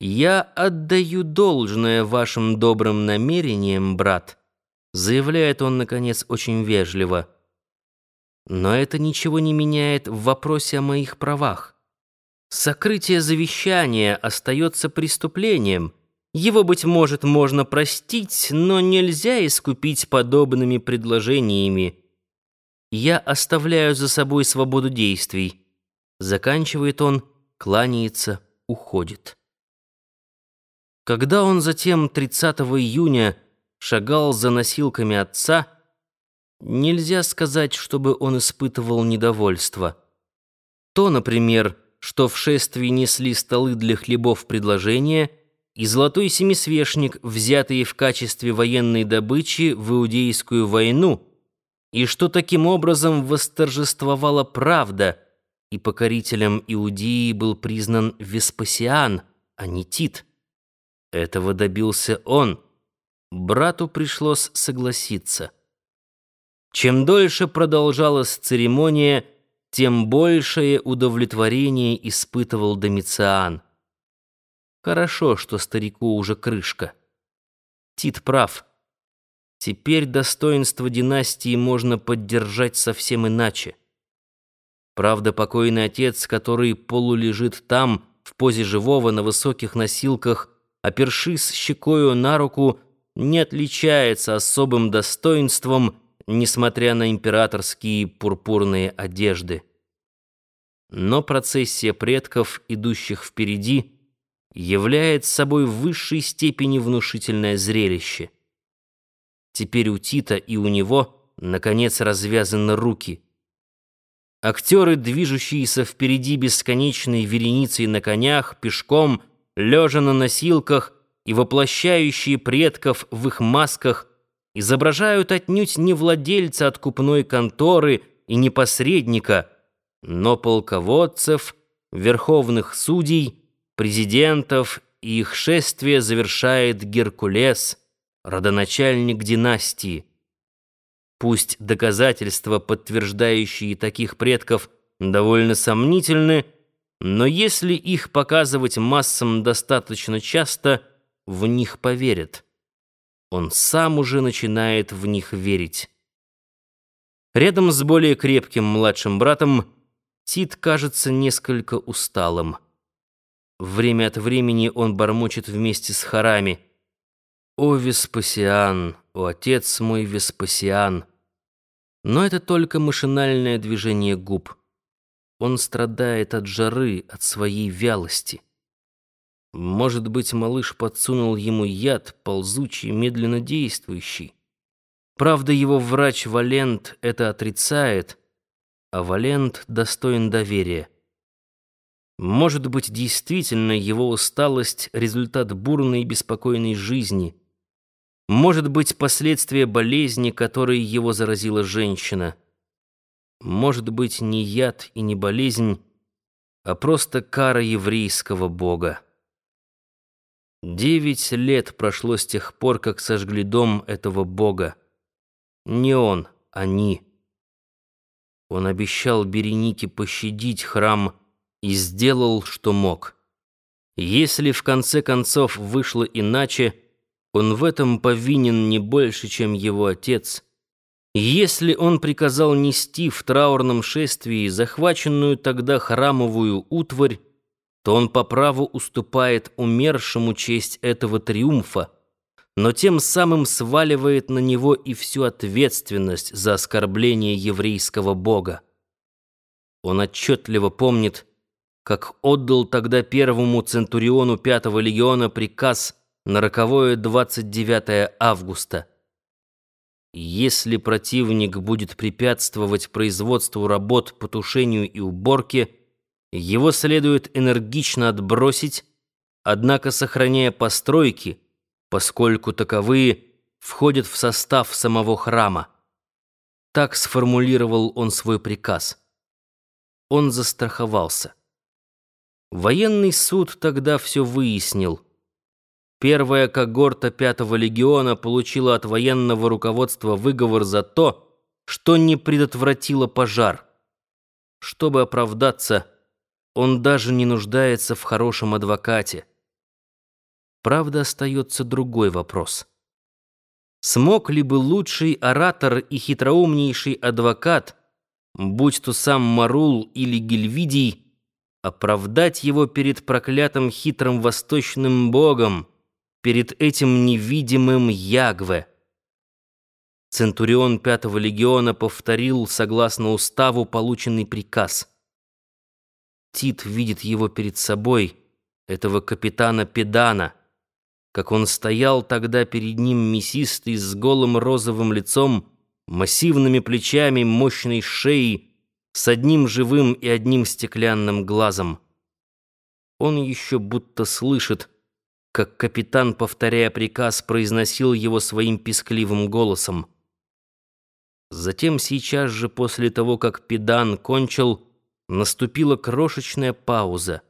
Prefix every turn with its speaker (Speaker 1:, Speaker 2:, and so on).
Speaker 1: «Я отдаю должное вашим добрым намерениям, брат», заявляет он, наконец, очень вежливо. «Но это ничего не меняет в вопросе о моих правах. Сокрытие завещания остается преступлением. Его, быть может, можно простить, но нельзя искупить подобными предложениями. Я оставляю за собой свободу действий». Заканчивает он, кланяется, уходит. Когда он затем 30 июня шагал за носилками отца, нельзя сказать, чтобы он испытывал недовольство. То, например, что в шествии несли столы для хлебов предложения и золотой семисвешник, взятые в качестве военной добычи в Иудейскую войну, и что таким образом восторжествовала правда, и покорителем Иудеи был признан Веспасиан, а не Тит. Этого добился он. Брату пришлось согласиться. Чем дольше продолжалась церемония, тем большее удовлетворение испытывал Домициан. Хорошо, что старику уже крышка. Тит прав. Теперь достоинство династии можно поддержать совсем иначе. Правда, покойный отец, который полулежит там, в позе живого на высоких носилках, опершись щекою на руку, не отличается особым достоинством, несмотря на императорские пурпурные одежды. Но процессия предков, идущих впереди, является собой в высшей степени внушительное зрелище. Теперь у Тита и у него, наконец, развязаны руки. Актеры, движущиеся впереди бесконечной вереницей на конях, пешком, лежа на носилках и воплощающие предков в их масках, изображают отнюдь не владельца откупной конторы и не посредника, но полководцев, верховных судей, президентов, и их шествие завершает Геркулес, родоначальник династии. Пусть доказательства, подтверждающие таких предков, довольно сомнительны, но если их показывать массам достаточно часто, в них поверят. Он сам уже начинает в них верить. Рядом с более крепким младшим братом Тит кажется несколько усталым. Время от времени он бормочет вместе с хорами. «О, Веспасиан! О, отец мой Веспасиан!» Но это только машинальное движение губ. Он страдает от жары, от своей вялости. Может быть, малыш подсунул ему яд, ползучий, медленно действующий. Правда, его врач Валент это отрицает, а Валент достоин доверия. Может быть, действительно, его усталость — результат бурной и беспокойной жизни. Может быть, последствия болезни, которой его заразила женщина — может быть не яд и не болезнь, а просто кара еврейского бога. Девять лет прошло с тех пор, как сожгли дом этого бога. Не он, они. Он обещал Беренике пощадить храм и сделал, что мог. Если в конце концов вышло иначе, он в этом повинен не больше, чем его отец — если он приказал нести в траурном шествии захваченную тогда храмовую утварь, то он по праву уступает умершему честь этого триумфа, но тем самым сваливает на него и всю ответственность за оскорбление еврейского бога. Он отчетливо помнит, как отдал тогда первому центуриону пятого легиона приказ на роковое 29 августа – если противник будет препятствовать производству работ по тушению и уборке, его следует энергично отбросить, однако сохраняя постройки, поскольку таковые входят в состав самого храма. Так сформулировал он свой приказ. Он застраховался. Военный суд тогда все выяснил – Первая когорта пятого легиона получила от военного руководства выговор за то, что не предотвратила пожар. Чтобы оправдаться, он даже не нуждается в хорошем адвокате. Правда, остается другой вопрос. Смог ли бы лучший оратор и хитроумнейший адвокат, будь то сам Марул или Гильвидий, оправдать его перед проклятым хитрым восточным богом, перед этим невидимым Ягве? Центурион Пятого легиона повторил, согласно уставу, полученный приказ. Тит видит его перед собой, этого капитана Педана, как он стоял тогда перед ним мясистый, с голым розовым лицом, массивными плечами, мощной шеей, с одним живым и одним стеклянным глазом. Он еще будто слышит, как капитан, повторяя приказ, произносил его своим пискливым голосом. Затем сейчас же после того, как Педан кончил, наступила крошечная пауза —